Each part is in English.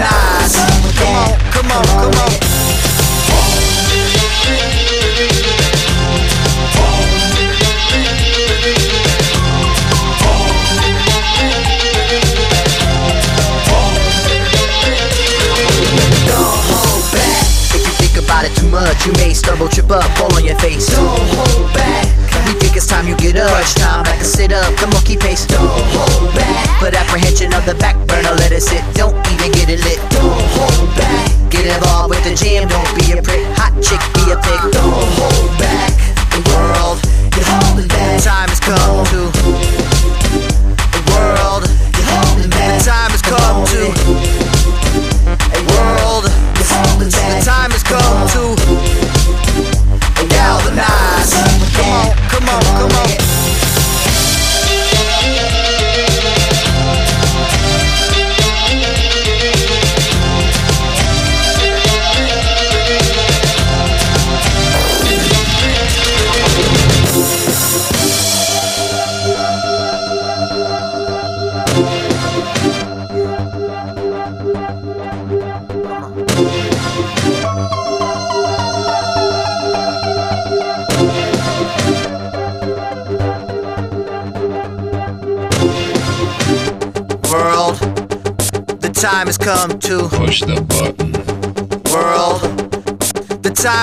galvanize. Come on, come on, come on. Apprehension on the back burner, let it sit. Don't even get it lit. Don't hold back. Get involved with the jam, don't be a prick. Hot chick, be a pig.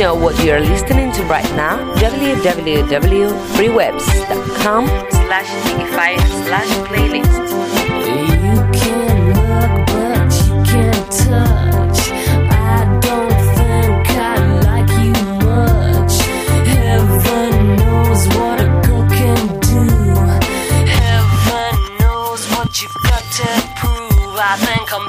know what you're listening to right now? www.freewebs.com slash digify slash playlist. You can look, but you can't touch. I don't think I like you much. Heaven knows what a girl can do. Heaven knows what you've got to prove. I think I'm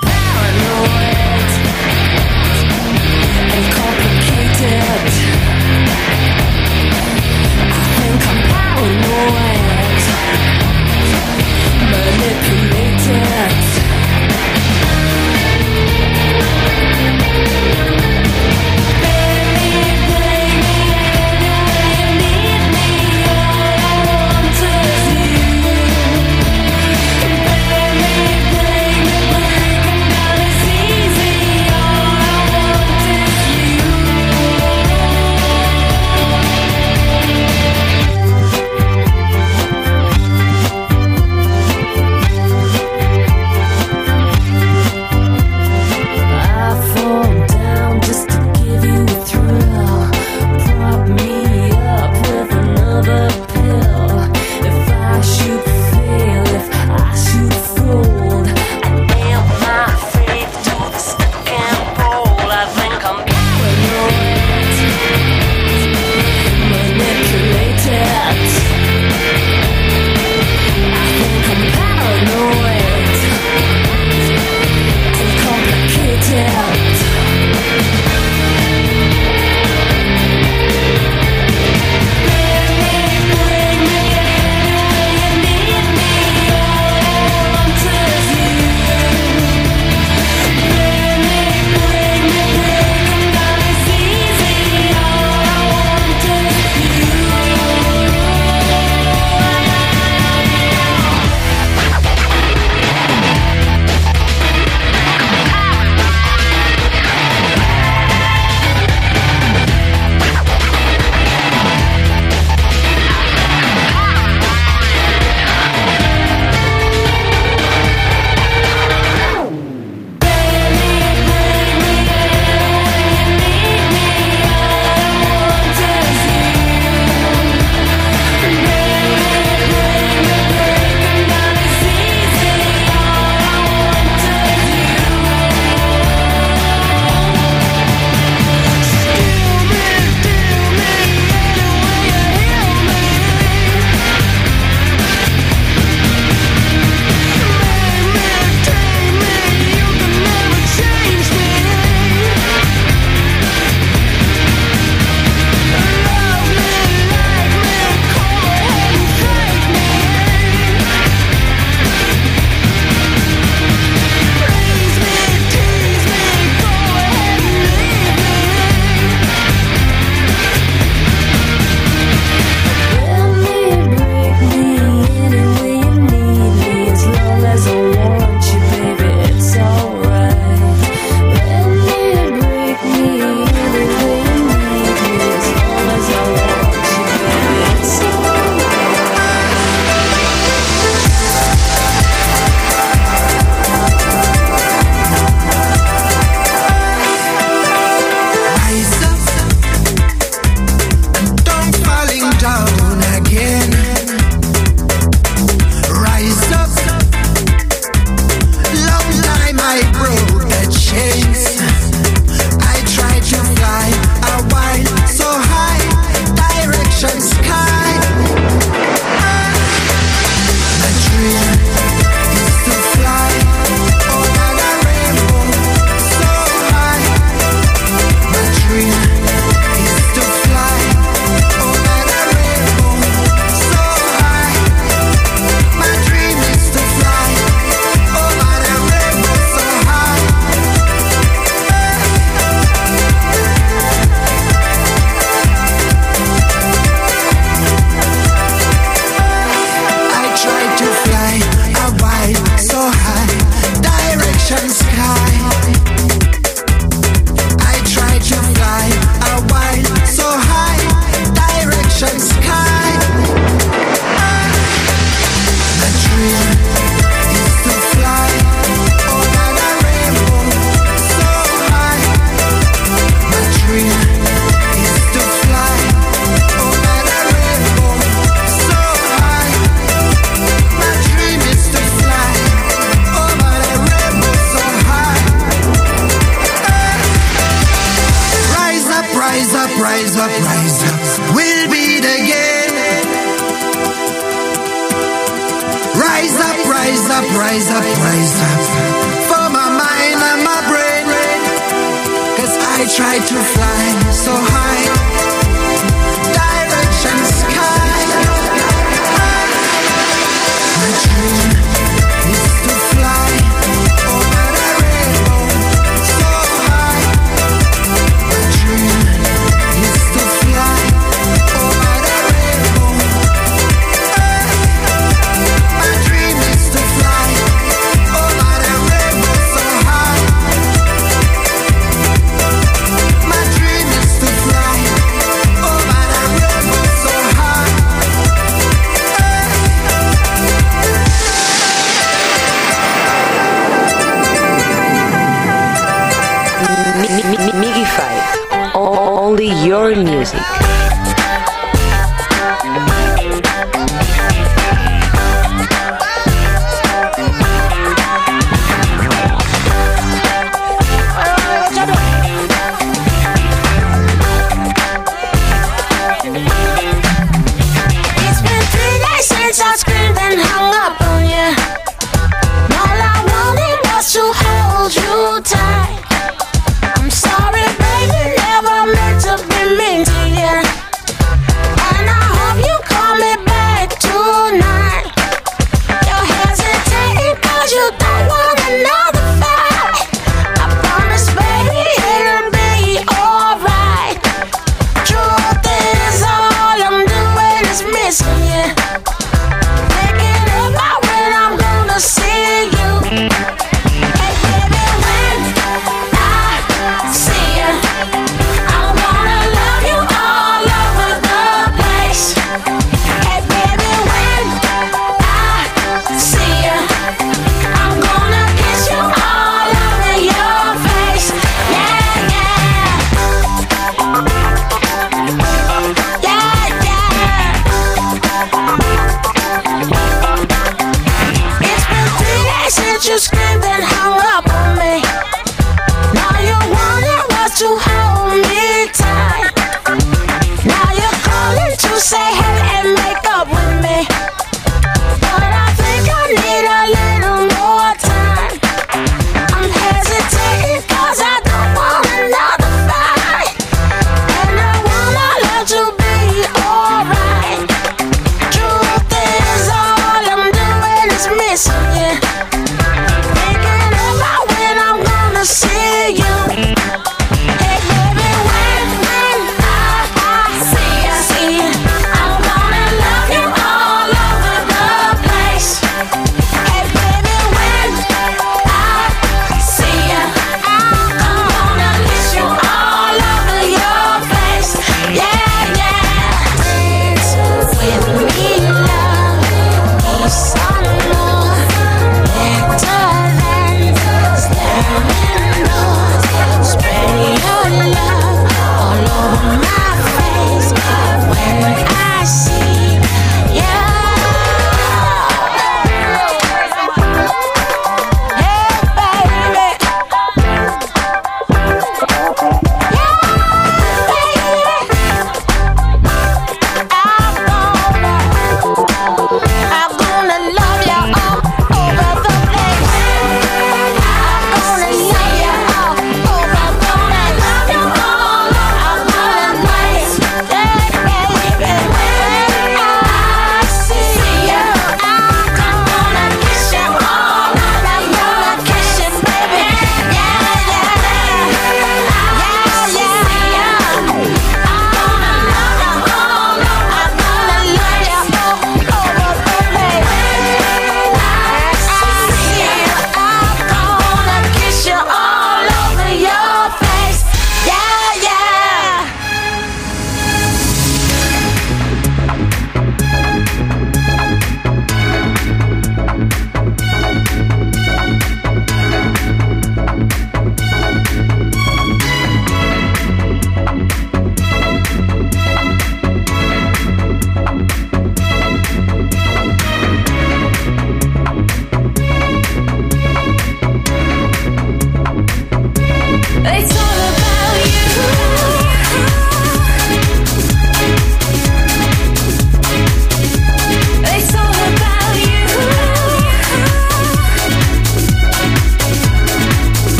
My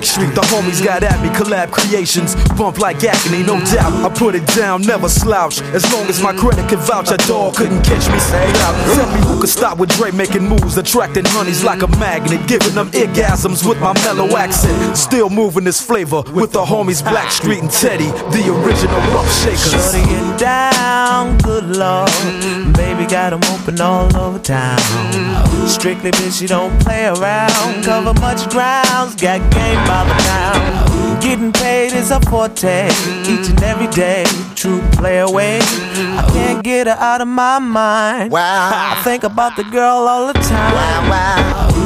fade Street. The homies got at me, collab creations. Bump like agony, no doubt. I put it down, never slouch. As long as my credit can vouch, a dog couldn't catch me. Say. Stop with Dre making moves, attracting honeys like a magnet, giving them orgasms with my mellow accent. Still moving this flavor with the homies Blackstreet and Teddy, the original rough shakers. Shorty get down, good lord. Baby got 'em open all over town. Strictly bitch, she don't play around. Cover much grounds, got game by the pound. Getting paid is a forte, each and every day. True play away. I can't get her out of my mind. Wow. I think about the girl all the time. Wow, wow.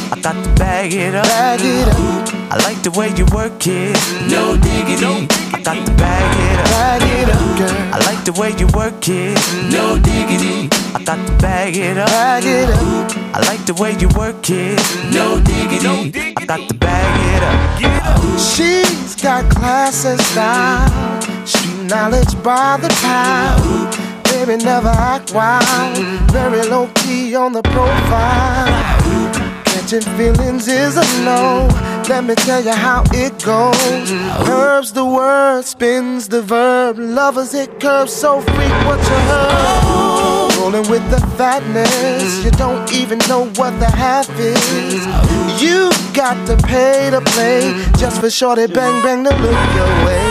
I got to bag it up. Bag it up, I like the way you work it. No diggity. I got to bag it up. bag it up, girl. I like the way you work it. No diggity. I got to bag it up. Bag it up, I like the way you work it. No diggity. I got to bag it up. she's got class and style. Street knowledge by the pound. Baby, never act wild. Very low key on the profile. Catching feelings is a no. Let me tell you how it goes. Curves the word, spins the verb. Lovers it curves so freak what you heard. Rolling with the fatness, you don't even know what the half is. You got to pay to play just for shorty bang bang to look your way.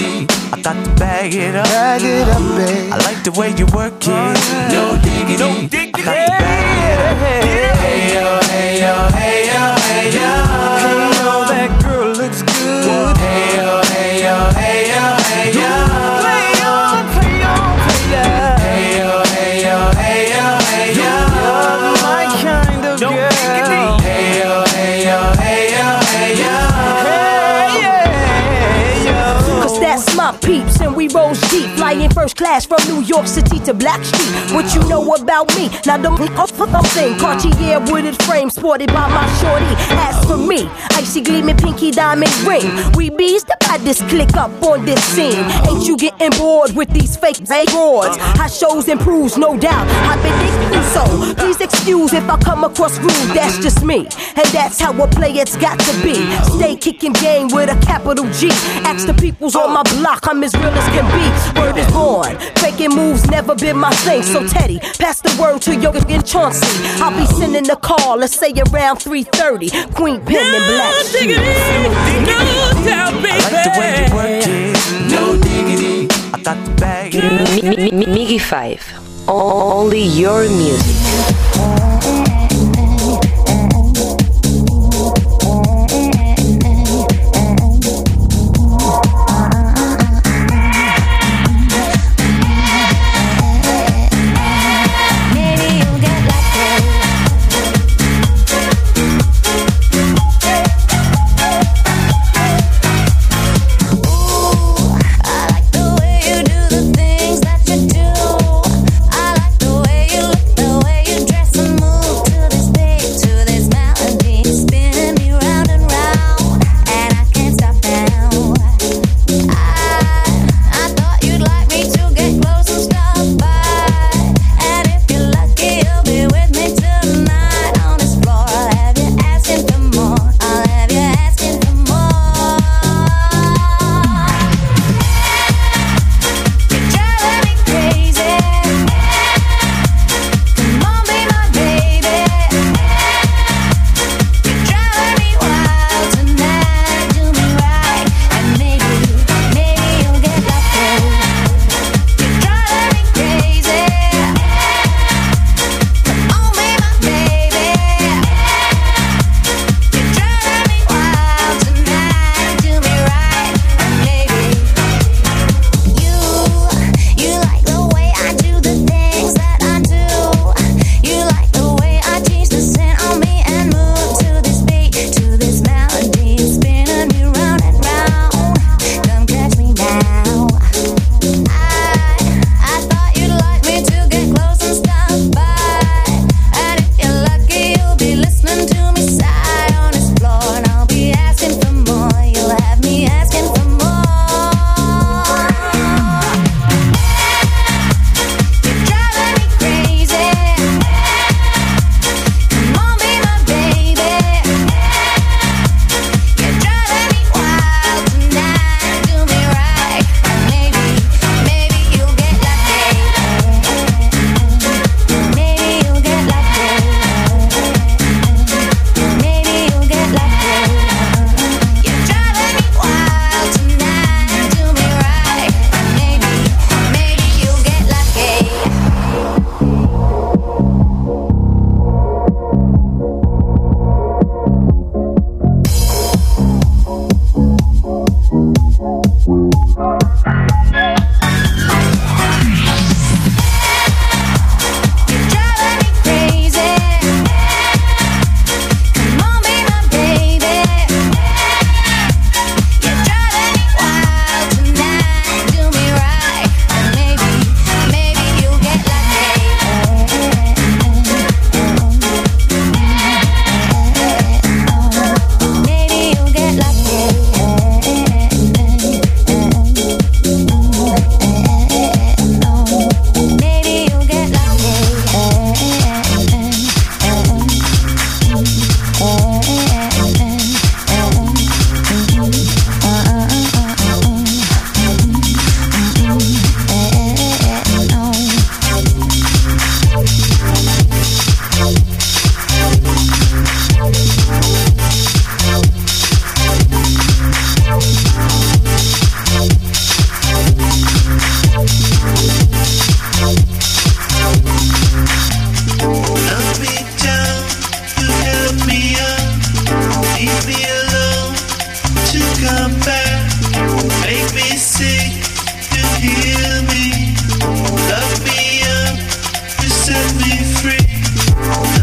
I got to bag it up. Bag it up, babe. I like the way you work it. No diggity. I got to bag it up. Hey yo, hey yo, hey yo, hey yo. Flying first class from New York City to Blackstreet. What you know about me? Now the I'm thing, Cartier wooded frame sported by my shorty. As for me, icy gleaming pinky diamond ring. We bees the baddest click up on this scene. Ain't you getting bored with these fake broads? How shows improves, no doubt. I've been thinking so. Please excuse if I come across rude. That's just me, and that's how a It's got to be. Stay kicking game with a capital G. Ask the peoples on my block, I'm as real as can be. Word is born. Faking moves never been my thing. So Teddy, pass the word to your and Chauncey. I'll be sending a call, let's say around 3:30. Queen Pen and Black. Sheep. I like the way you work it. No diggity. I got to bag Miggy 5. Only your music. street. free.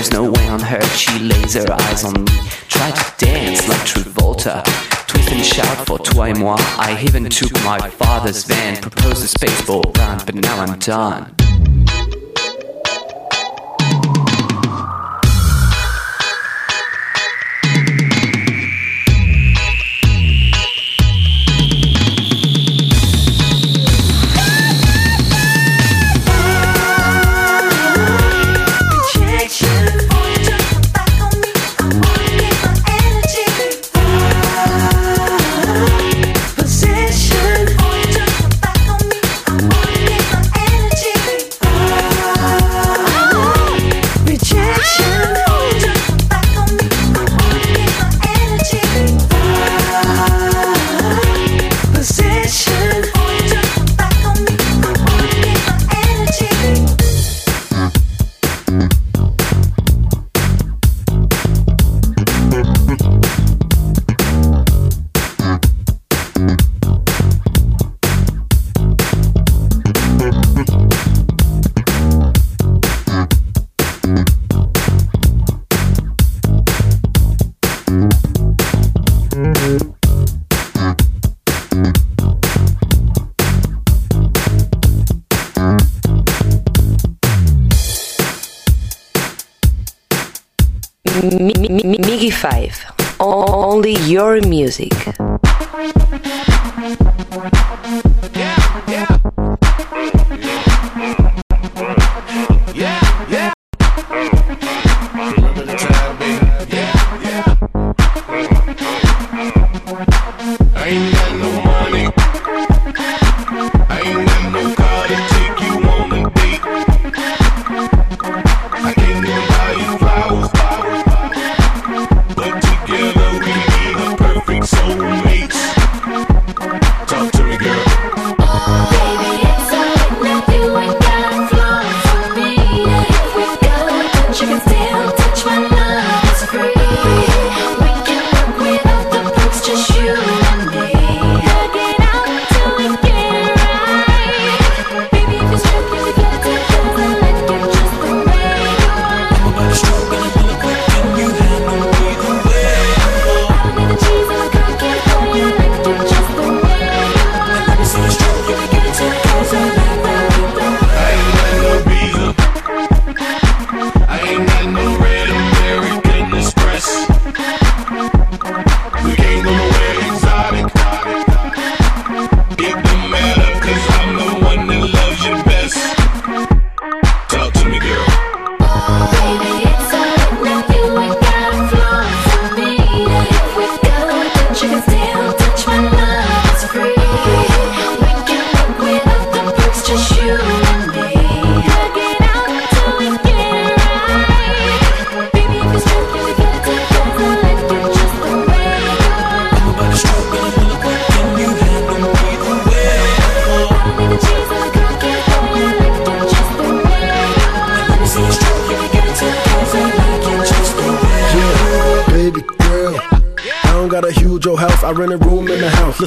There's no way on her, she lays her eyes on me. Try to dance like Travolta. Twist and shout for toi et moi. I even took my father's van, proposed a spaceball run, but now I'm done. 5. Only your music.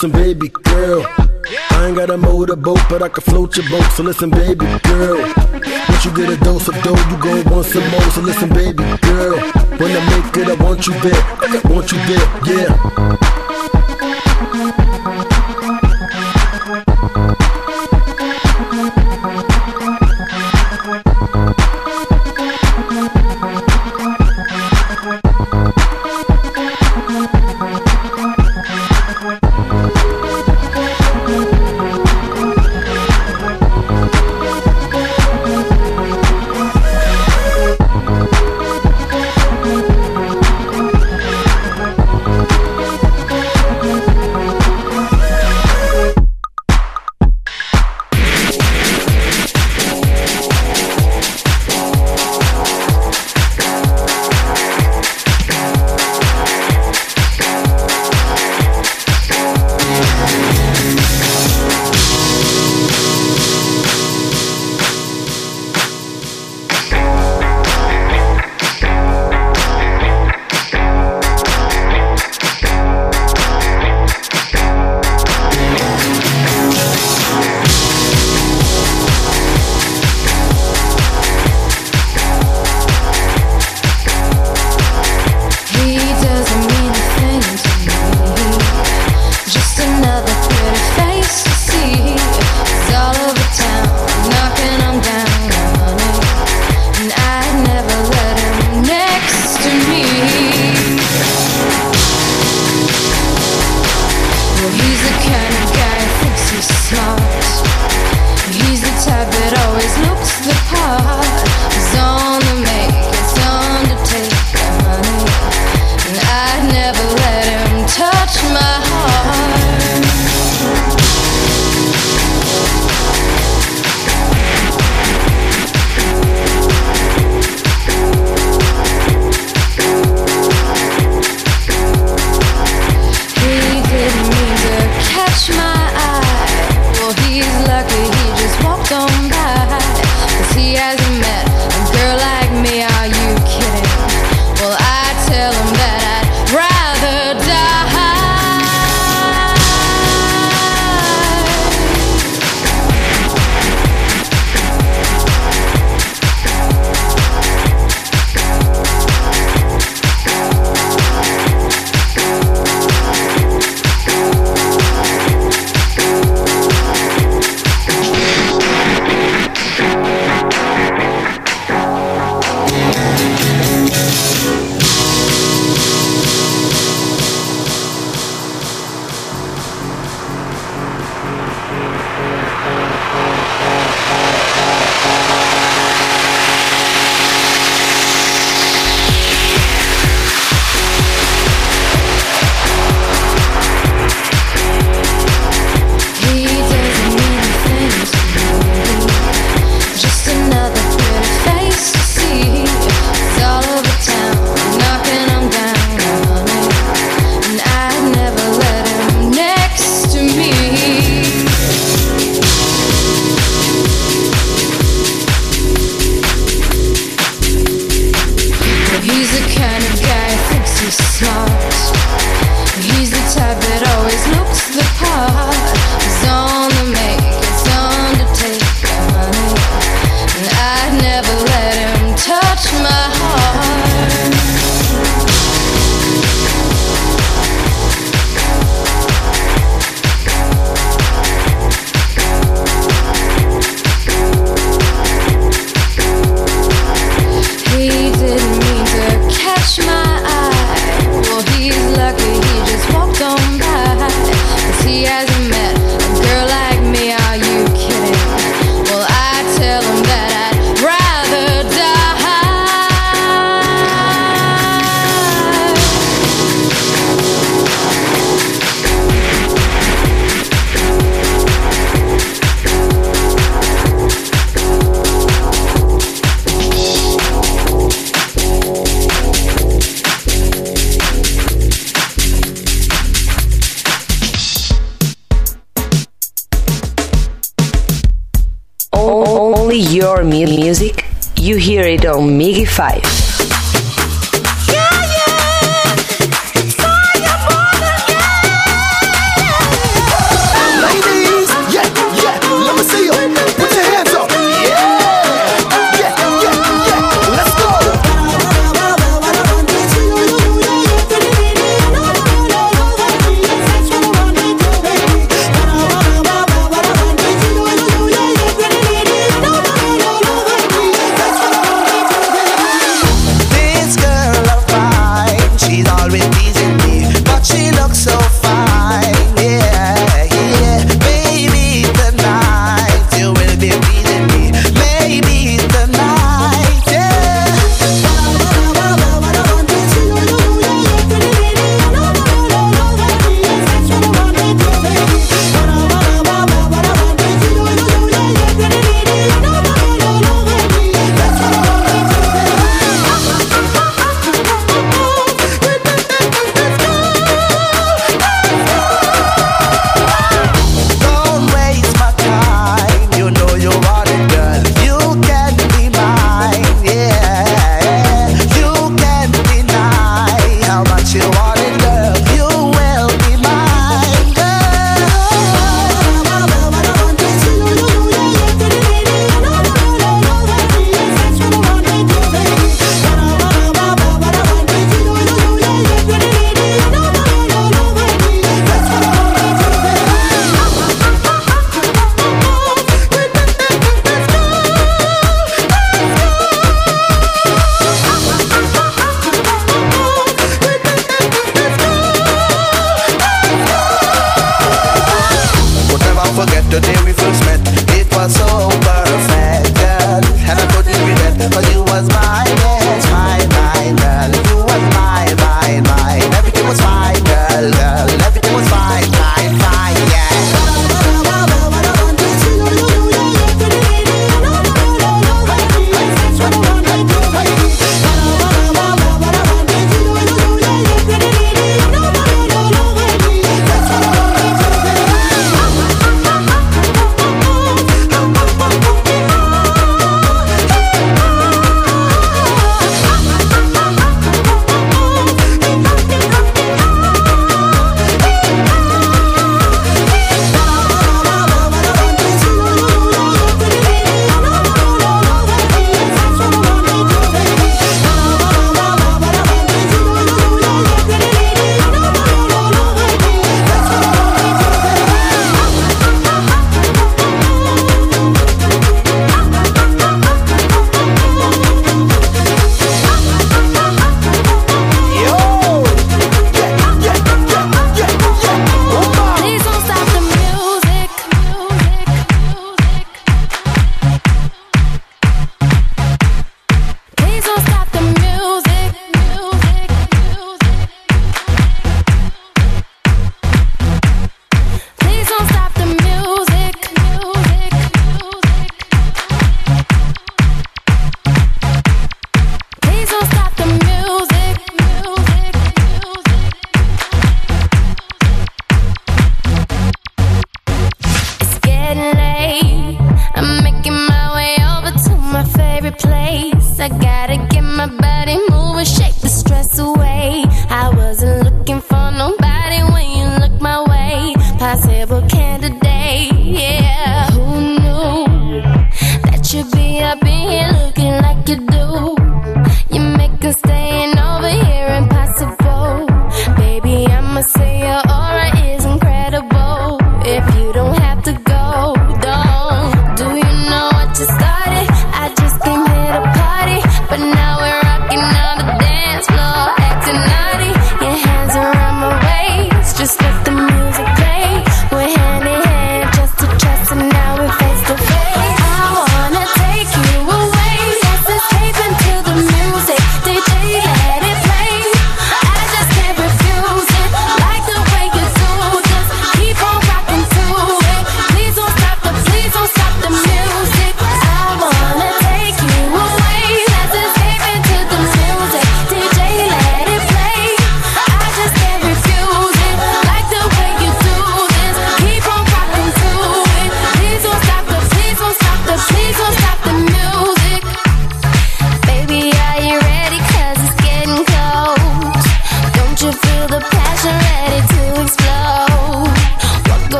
listen, baby girl. I ain't got a motorboat, but I can float your boat. So listen, baby girl. Once you get a dose of dough, you go want some more. So listen, baby girl. When I make it, I want you there. I want you there, yeah.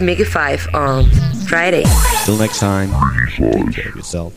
is Mega 5 on Friday. Till next time, take care of yourself.